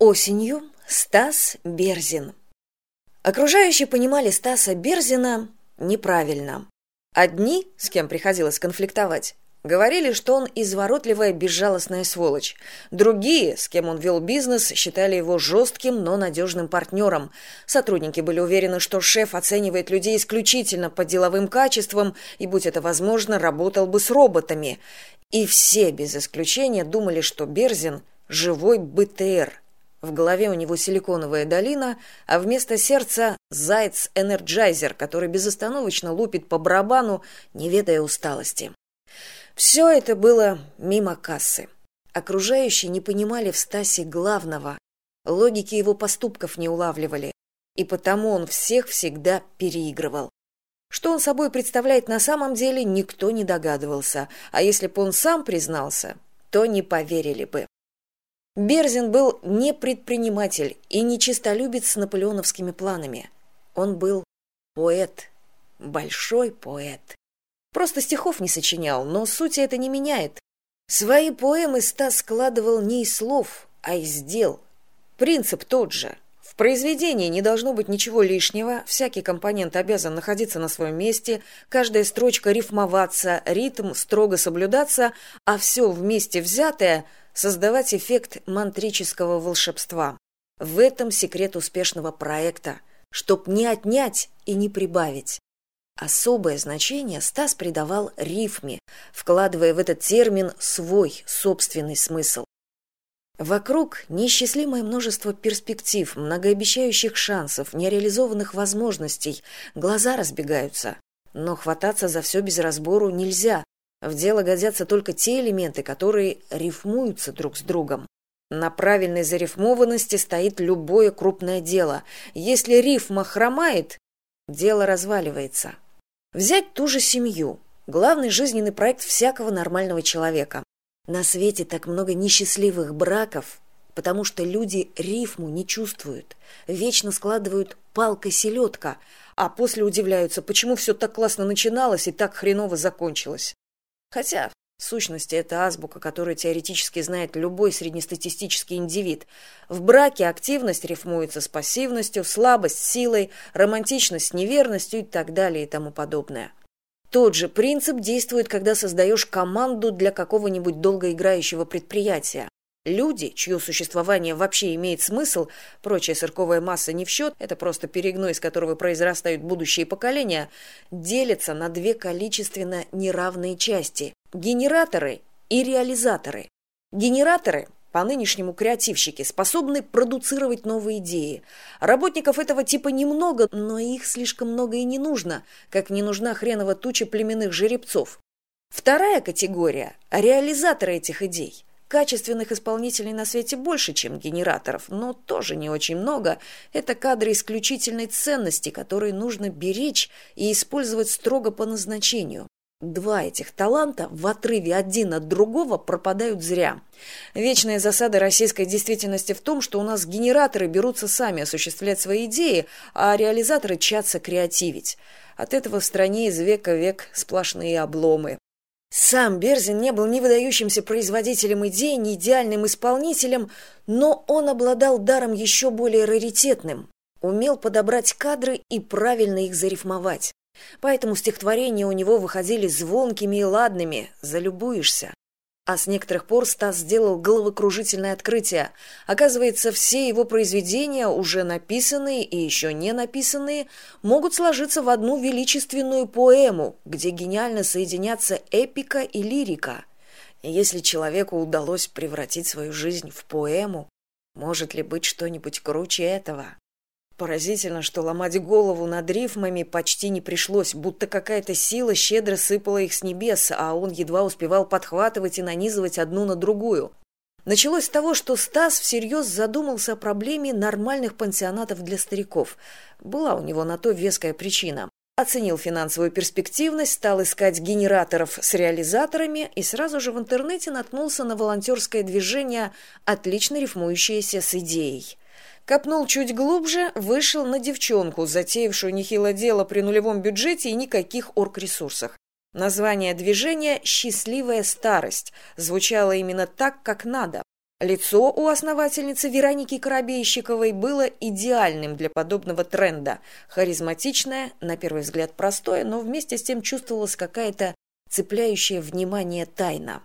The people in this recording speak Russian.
Осенью Стас Берзин. Окружающие понимали Стаса Берзина неправильно. Одни, с кем приходилось конфликтовать, говорили, что он изворотливая безжалостная сволочь. Другие, с кем он вел бизнес, считали его жестким, но надежным партнером. Сотрудники были уверены, что шеф оценивает людей исключительно по деловым качествам и, будь это возможно, работал бы с роботами. И все, без исключения, думали, что Берзин – живой БТР – в голове у него силиконовая долина, а вместо сердца заяц-энерджайзер, который безостановочно лупит по барабану, не ведая усталости. Все это было мимо кассы. Окружающие не понимали в Стасе главного, логики его поступков не улавливали, и потому он всех всегда переигрывал. Что он собой представляет на самом деле, никто не догадывался, а если бы он сам признался, то не поверили бы. Берзин был не предприниматель и не чистолюбец с наполеоновскими планами. Он был поэт, большой поэт. Просто стихов не сочинял, но сути это не меняет. Свои поэмы Стас складывал не из слов, а из дел. Принцип тот же. Произведении не должно быть ничего лишнего, всякий компонент обязан находиться на своем месте, каждая строчка рифмоваться, ритм строго соблюдаться, а все вместе взятое – создавать эффект мантрического волшебства. В этом секрет успешного проекта, чтоб не отнять и не прибавить. Особое значение Стас придавал рифме, вкладывая в этот термин свой собственный смысл. Вокруг неисчислимое множество перспектив, многообещающих шансов, нереализованных возможностей, глаза разбегаются. Но хвататься за все без разбору нельзя, в дело годятся только те элементы, которые рифмуются друг с другом. На правильной зарифмованности стоит любое крупное дело. Если рифма хромает, дело разваливается. Взять ту же семью. Главный жизненный проект всякого нормального человека. На свете так много несчастливых браков, потому что люди рифму не чувствуют, вечно складывают палка селедка, а после удивляются, почему все так классно начиналось и так хреново закончилось. Хотя, в сущности, это азбука, которую теоретически знает любой среднестатистический индивид. В браке активность рифмуется с пассивностью, слабость силой, романтичность неверностью и так далее и тому подобное. Тот же принцип действует, когда создаешь команду для какого-нибудь долгоиграющего предприятия. Люди, чье существование вообще имеет смысл, прочая сырковая масса не в счет, это просто перегной, из которого произрастают будущие поколения, делятся на две количественно неравные части – генераторы и реализаторы. Генераторы по нынешнему креативщики способны продуцировать новые идеи. Работников этого типа немного, но их слишком много и не нужно, как не нужна хренова туча племенных жеребцов. Вторая категория – реализаторы этих идей – Качественных исполнителей на свете больше, чем генераторов, но тоже не очень много. Это кадры исключительной ценности, которые нужно беречь и использовать строго по назначению. Два этих таланта в отрыве один от другого пропадают зря. Вечная засада российской действительности в том, что у нас генераторы берутся сами осуществлять свои идеи, а реализаторы чатся креативить. От этого в стране из века век сплошные обломы. Сам Берзин не был ни выдающимся производителем идей, ни идеальным исполнителем, но он обладал даром еще более раритетным, умел подобрать кадры и правильно их зарифмовать. Поэтому стихотворения у него выходили звонкими и ладными, залюбуешься а с некоторых пор стас сделал головокружительное открытие. Оказывается все его произведения уже написанные и еще не написанные могут сложиться в одну величественную поэму где гениально соединятся эпика и лирика. Если человеку удалось превратить свою жизнь в поэму может ли быть что нибудь круче этого Поразительно, что ломать голову над рифмами почти не пришлось, будто какая-то сила щедро сыпала их с небес, а он едва успевал подхватывать и нанизывать одну на другую. Началось с того, что Стас всерьез задумался о проблеме нормальных пансионатов для стариков. Была у него на то веская причина. Оценил финансовую перспективность, стал искать генераторов с реализаторами и сразу же в интернете наткнулся на волонтерское движение, отлично рифмующееся с идеей копнул чуть глубже вышел на девчонку затеявшую нехило дело при нулевом бюджете и никаких оргресурсах. Название движения счастливая старость звучало именно так как надо. Лицо у основательницы вероники коробейщиковой было идеальным для подобного тренда. Харизматичное на первый взгляд простое но вместе с тем чувствовалась какая то цепляющая внимание тайна